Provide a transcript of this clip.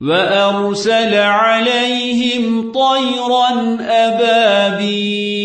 وأرسل عليهم طيرا أبابين